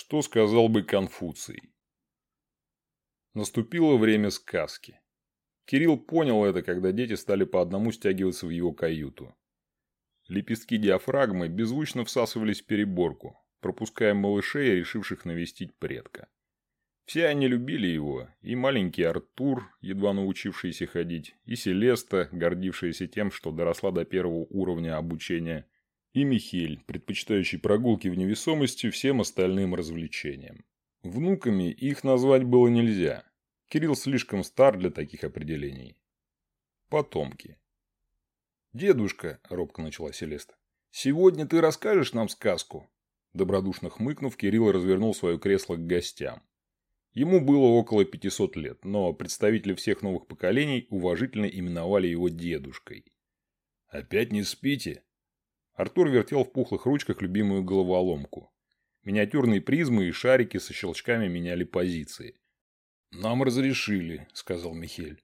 Что сказал бы Конфуций? Наступило время сказки. Кирилл понял это, когда дети стали по одному стягиваться в его каюту. Лепестки диафрагмы беззвучно всасывались в переборку, пропуская малышей, решивших навестить предка. Все они любили его, и маленький Артур, едва научившийся ходить, и Селеста, гордившаяся тем, что доросла до первого уровня обучения, и Михель, предпочитающий прогулки в невесомости всем остальным развлечениям. Внуками их назвать было нельзя, Кирилл слишком стар для таких определений. Потомки. «Дедушка», – робко начала Селеста, – «сегодня ты расскажешь нам сказку?» Добродушно хмыкнув, Кирилл развернул свое кресло к гостям. Ему было около 500 лет, но представители всех новых поколений уважительно именовали его дедушкой. «Опять не спите?» Артур вертел в пухлых ручках любимую головоломку. Миниатюрные призмы и шарики со щелчками меняли позиции. «Нам разрешили», – сказал Михель.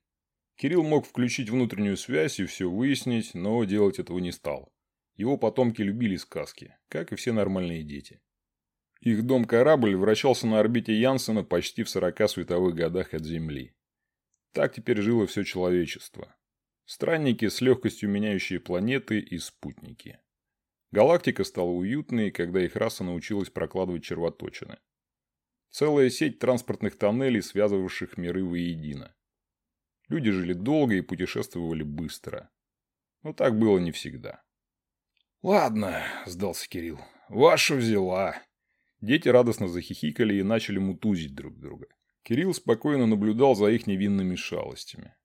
Кирилл мог включить внутреннюю связь и все выяснить, но делать этого не стал. Его потомки любили сказки, как и все нормальные дети. Их дом-корабль вращался на орбите Янсена почти в 40 световых годах от Земли. Так теперь жило все человечество. Странники с легкостью меняющие планеты и спутники. Галактика стала уютной, когда их раса научилась прокладывать червоточины. Целая сеть транспортных тоннелей, связывавших миры воедино. Люди жили долго и путешествовали быстро. Но так было не всегда. «Ладно», – сдался Кирилл, – «ваша взяла». Дети радостно захихикали и начали мутузить друг друга. Кирилл спокойно наблюдал за их невинными шалостями.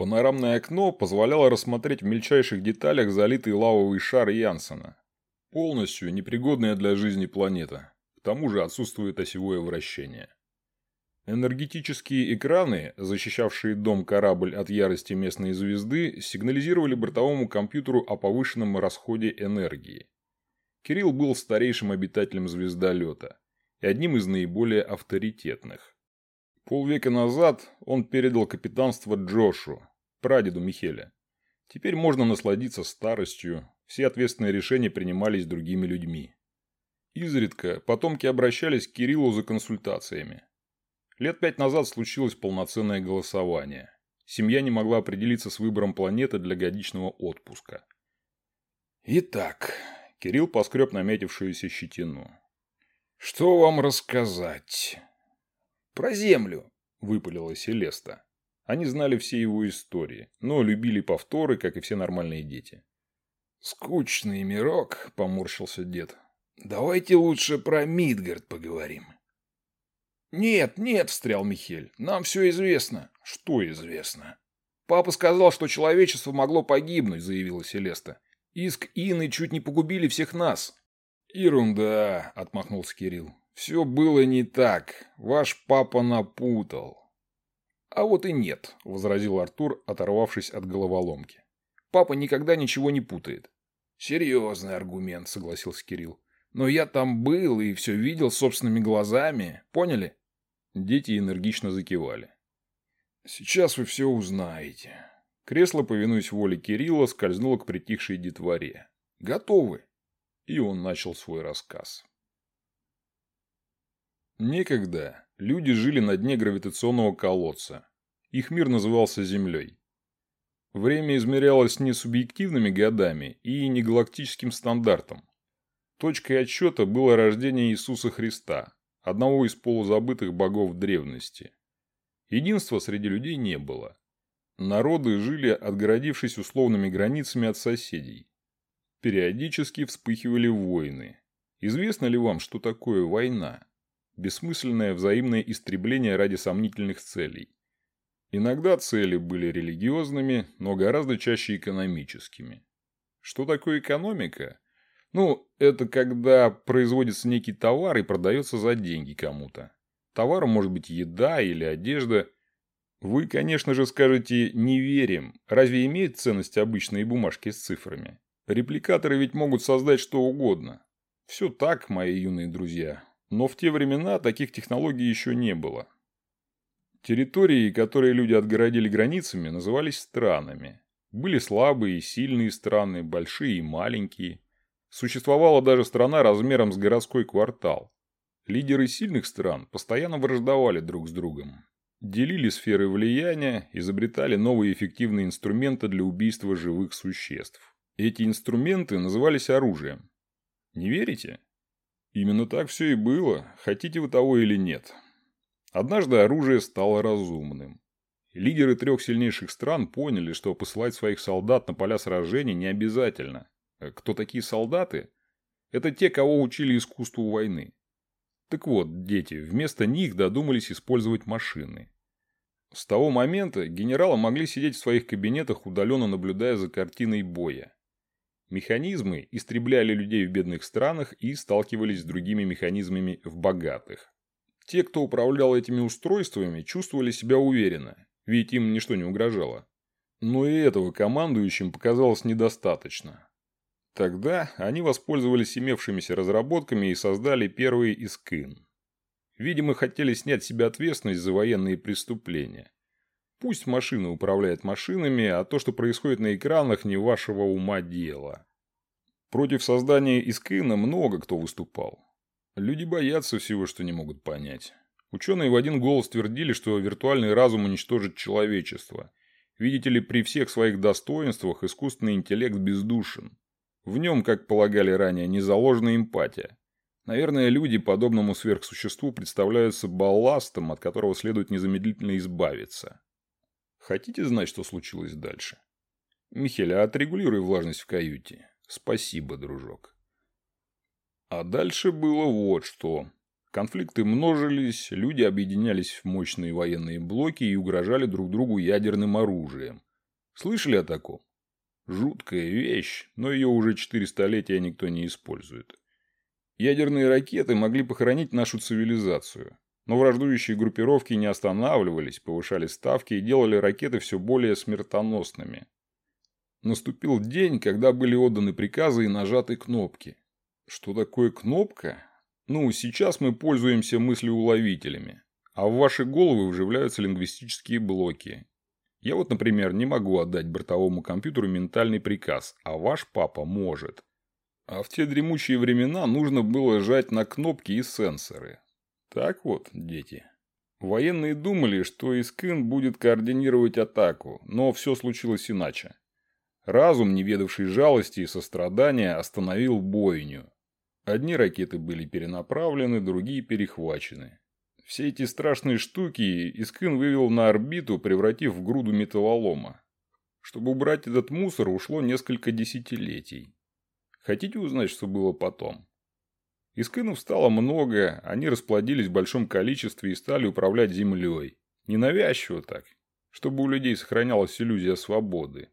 Панорамное окно позволяло рассмотреть в мельчайших деталях залитый лавовый шар Янсена. Полностью непригодная для жизни планета. К тому же отсутствует осевое вращение. Энергетические экраны, защищавшие дом-корабль от ярости местной звезды, сигнализировали бортовому компьютеру о повышенном расходе энергии. Кирилл был старейшим обитателем звездолета и одним из наиболее авторитетных. Полвека назад он передал капитанство Джошу, прадеду Михеля. Теперь можно насладиться старостью, все ответственные решения принимались другими людьми. Изредка потомки обращались к Кириллу за консультациями. Лет пять назад случилось полноценное голосование. Семья не могла определиться с выбором планеты для годичного отпуска. Итак, Кирилл поскреб наметившуюся щетину. «Что вам рассказать?» «Про Землю», – выпалила Селеста. Они знали все его истории, но любили повторы, как и все нормальные дети. «Скучный мирок», – поморщился дед. Давайте лучше про Мидгард поговорим. Нет, нет, встрял Михель. Нам все известно. Что известно? Папа сказал, что человечество могло погибнуть, заявила Селеста. Иск Ины чуть не погубили всех нас. Ерунда, отмахнулся Кирилл. Все было не так. Ваш папа напутал. А вот и нет, возразил Артур, оторвавшись от головоломки. Папа никогда ничего не путает. Серьезный аргумент, согласился Кирилл. Но я там был и все видел собственными глазами. Поняли? Дети энергично закивали. Сейчас вы все узнаете. Кресло, повинуясь воле Кирилла, скользнуло к притихшей детворе. Готовы? И он начал свой рассказ. Некогда люди жили на дне гравитационного колодца. Их мир назывался Землей. Время измерялось не субъективными годами и не галактическим стандартом, Точкой отсчета было рождение Иисуса Христа, одного из полузабытых богов древности. Единства среди людей не было. Народы жили, отгородившись условными границами от соседей. Периодически вспыхивали войны. Известно ли вам, что такое война? Бессмысленное взаимное истребление ради сомнительных целей. Иногда цели были религиозными, но гораздо чаще экономическими. Что такое экономика? Ну, это когда производится некий товар и продается за деньги кому-то. Товаром может быть еда или одежда. Вы, конечно же, скажете «не верим». Разве имеют ценность обычные бумажки с цифрами? Репликаторы ведь могут создать что угодно. Все так, мои юные друзья. Но в те времена таких технологий еще не было. Территории, которые люди отгородили границами, назывались странами. Были слабые и сильные страны, большие и маленькие. Существовала даже страна размером с городской квартал. Лидеры сильных стран постоянно враждовали друг с другом. Делили сферы влияния, изобретали новые эффективные инструменты для убийства живых существ. Эти инструменты назывались оружием. Не верите? Именно так все и было, хотите вы того или нет. Однажды оружие стало разумным. Лидеры трех сильнейших стран поняли, что посылать своих солдат на поля сражений не обязательно. Кто такие солдаты? Это те, кого учили искусству войны. Так вот, дети, вместо них додумались использовать машины. С того момента генералы могли сидеть в своих кабинетах, удаленно наблюдая за картиной боя. Механизмы истребляли людей в бедных странах и сталкивались с другими механизмами в богатых. Те, кто управлял этими устройствами, чувствовали себя уверенно, ведь им ничто не угрожало. Но и этого командующим показалось недостаточно. Тогда они воспользовались имевшимися разработками и создали первый ИСКИН. Видимо, хотели снять с себя ответственность за военные преступления. Пусть машина управляет машинами, а то, что происходит на экранах, не вашего ума дело. Против создания Искина много кто выступал. Люди боятся всего, что не могут понять. Ученые в один голос твердили, что виртуальный разум уничтожит человечество. Видите ли, при всех своих достоинствах искусственный интеллект бездушен. В нем, как полагали ранее, не заложена эмпатия. Наверное, люди подобному сверхсуществу представляются балластом, от которого следует незамедлительно избавиться. Хотите знать, что случилось дальше? Михеля, отрегулируй влажность в каюте. Спасибо, дружок. А дальше было вот что. Конфликты множились, люди объединялись в мощные военные блоки и угрожали друг другу ядерным оружием. Слышали о таком? Жуткая вещь, но ее уже четыре столетия никто не использует. Ядерные ракеты могли похоронить нашу цивилизацию. Но враждующие группировки не останавливались, повышали ставки и делали ракеты все более смертоносными. Наступил день, когда были отданы приказы и нажаты кнопки. Что такое кнопка? Ну, сейчас мы пользуемся мыслеуловителями, а в ваши головы вживляются лингвистические блоки. Я вот, например, не могу отдать бортовому компьютеру ментальный приказ, а ваш папа может. А в те дремучие времена нужно было жать на кнопки и сенсоры. Так вот, дети. Военные думали, что Искин будет координировать атаку, но все случилось иначе. Разум, не ведавший жалости и сострадания, остановил бойню. Одни ракеты были перенаправлены, другие перехвачены. Все эти страшные штуки Искин вывел на орбиту, превратив в груду металлолома. Чтобы убрать этот мусор, ушло несколько десятилетий. Хотите узнать, что было потом? Искинов стало много, они расплодились в большом количестве и стали управлять землей. Ненавязчиво так, чтобы у людей сохранялась иллюзия свободы.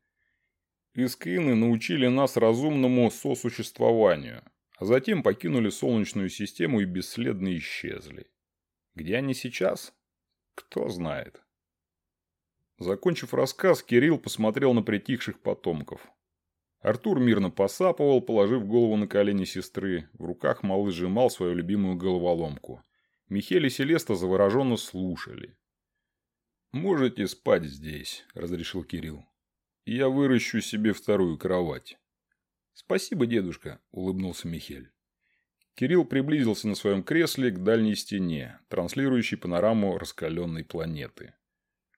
Искины научили нас разумному сосуществованию, а затем покинули Солнечную систему и бесследно исчезли. Где они сейчас? Кто знает. Закончив рассказ, Кирилл посмотрел на притихших потомков. Артур мирно посапывал, положив голову на колени сестры. В руках малыш сжимал свою любимую головоломку. Михель и Селеста завороженно слушали. «Можете спать здесь», – разрешил Кирилл. «Я выращу себе вторую кровать». «Спасибо, дедушка», – улыбнулся Михель. Кирилл приблизился на своем кресле к дальней стене, транслирующей панораму раскаленной планеты.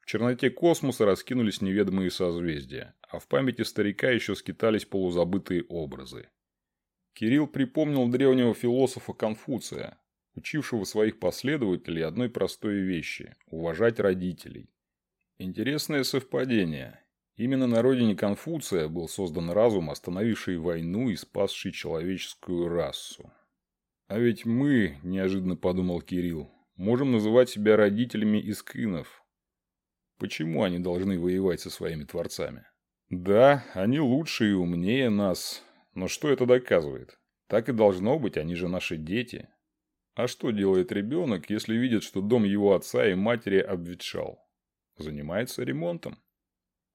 Черноте космоса раскинулись неведомые созвездия а в памяти старика еще скитались полузабытые образы. Кирилл припомнил древнего философа Конфуция, учившего своих последователей одной простой вещи – уважать родителей. Интересное совпадение. Именно на родине Конфуция был создан разум, остановивший войну и спасший человеческую расу. А ведь мы, неожиданно подумал Кирилл, можем называть себя родителями искинов. Почему они должны воевать со своими творцами? Да, они лучше и умнее нас. Но что это доказывает? Так и должно быть, они же наши дети. А что делает ребенок, если видит, что дом его отца и матери обветшал? Занимается ремонтом.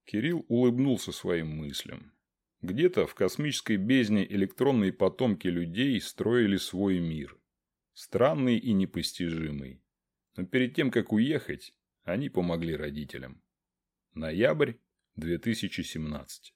Кирилл улыбнулся своим мыслям. Где-то в космической бездне электронные потомки людей строили свой мир. Странный и непостижимый. Но перед тем, как уехать, они помогли родителям. Ноябрь 2017